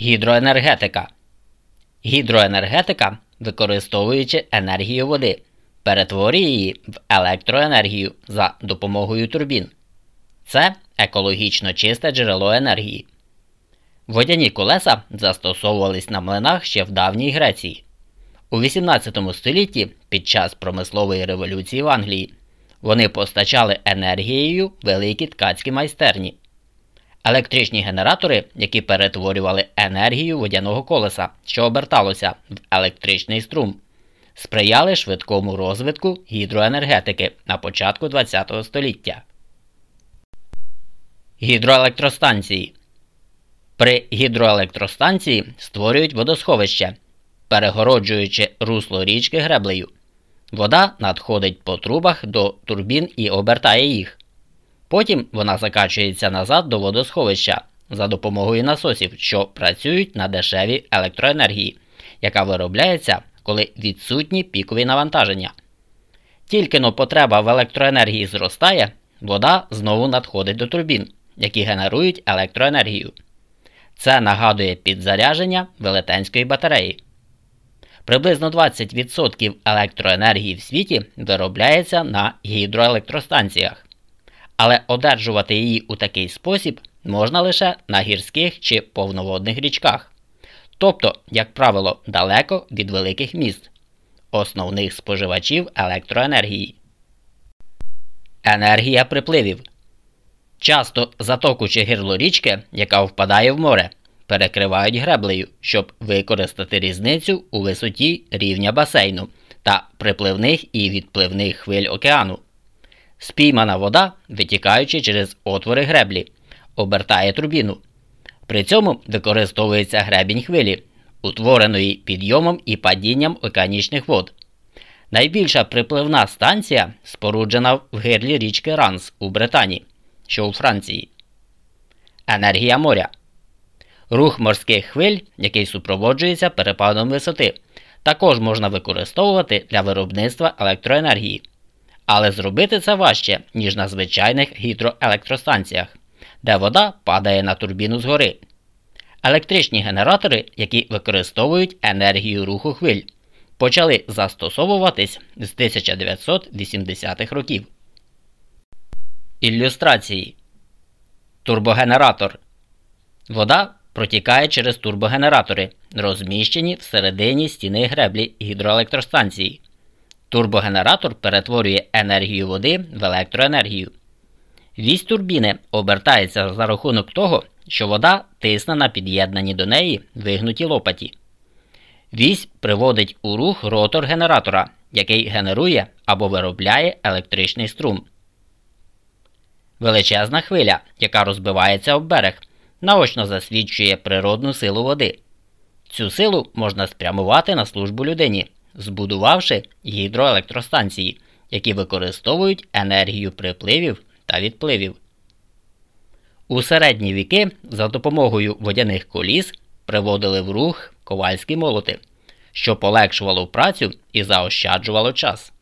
Гідроенергетика. Гідроенергетика, використовуючи енергію води, перетворює її в електроенергію за допомогою турбін. Це екологічно чисте джерело енергії. Водяні колеса застосовувались на млинах ще в давній Греції. У 18 столітті під час промислової революції в Англії вони постачали енергією великі ткацькі майстерні. Електричні генератори, які перетворювали енергію водяного колеса, що оберталося в електричний струм, сприяли швидкому розвитку гідроенергетики на початку ХХ століття. Гідроелектростанції При гідроелектростанції створюють водосховище, перегороджуючи русло річки греблею. Вода надходить по трубах до турбін і обертає їх. Потім вона закачується назад до водосховища за допомогою насосів, що працюють на дешевій електроенергії, яка виробляється, коли відсутні пікові навантаження. Тільки но потреба в електроенергії зростає, вода знову надходить до турбін, які генерують електроенергію. Це нагадує підзарядження велетенської батареї. Приблизно 20% електроенергії в світі виробляється на гідроелектростанціях, але одержувати її у такий спосіб можна лише на гірських чи повноводних річках, тобто, як правило, далеко від великих міст, основних споживачів електроенергії. Енергія припливів. Часто затоку чи гирло річки, яка впадає в море, перекривають греблею, щоб використати різницю у висоті рівня басейну та припливних і відпливних хвиль океану. Спіймана вода, витікаючи через отвори греблі, обертає турбіну. При цьому використовується гребінь хвилі, утвореної підйомом і падінням океанічних вод. Найбільша припливна станція споруджена в гирлі річки Ранс у Британії, що у Франції. Енергія моря. Рух морських хвиль, який супроводжується перепадом висоти, також можна використовувати для виробництва електроенергії. Але зробити це важче, ніж на звичайних гідроелектростанціях, де вода падає на турбіну згори. Електричні генератори, які використовують енергію руху хвиль, почали застосовуватись з 1980-х років. Ілюстрації Турбогенератор. Вода протікає через турбогенератори, розміщені всередині стіни греблі гідроелектростанції. Турбогенератор перетворює енергію води в електроенергію. Вісь турбіни обертається за рахунок того, що вода тисне на під'єднані до неї вигнуті лопаті. Вісь приводить у рух ротор генератора, який генерує або виробляє електричний струм. Величезна хвиля, яка розбивається об берег, наочно засвідчує природну силу води. Цю силу можна спрямувати на службу людині, збудувавши гідроелектростанції, які використовують енергію припливів та відпливів. У середні віки за допомогою водяних коліс приводили в рух ковальські молоти, що полегшувало працю і заощаджувало час.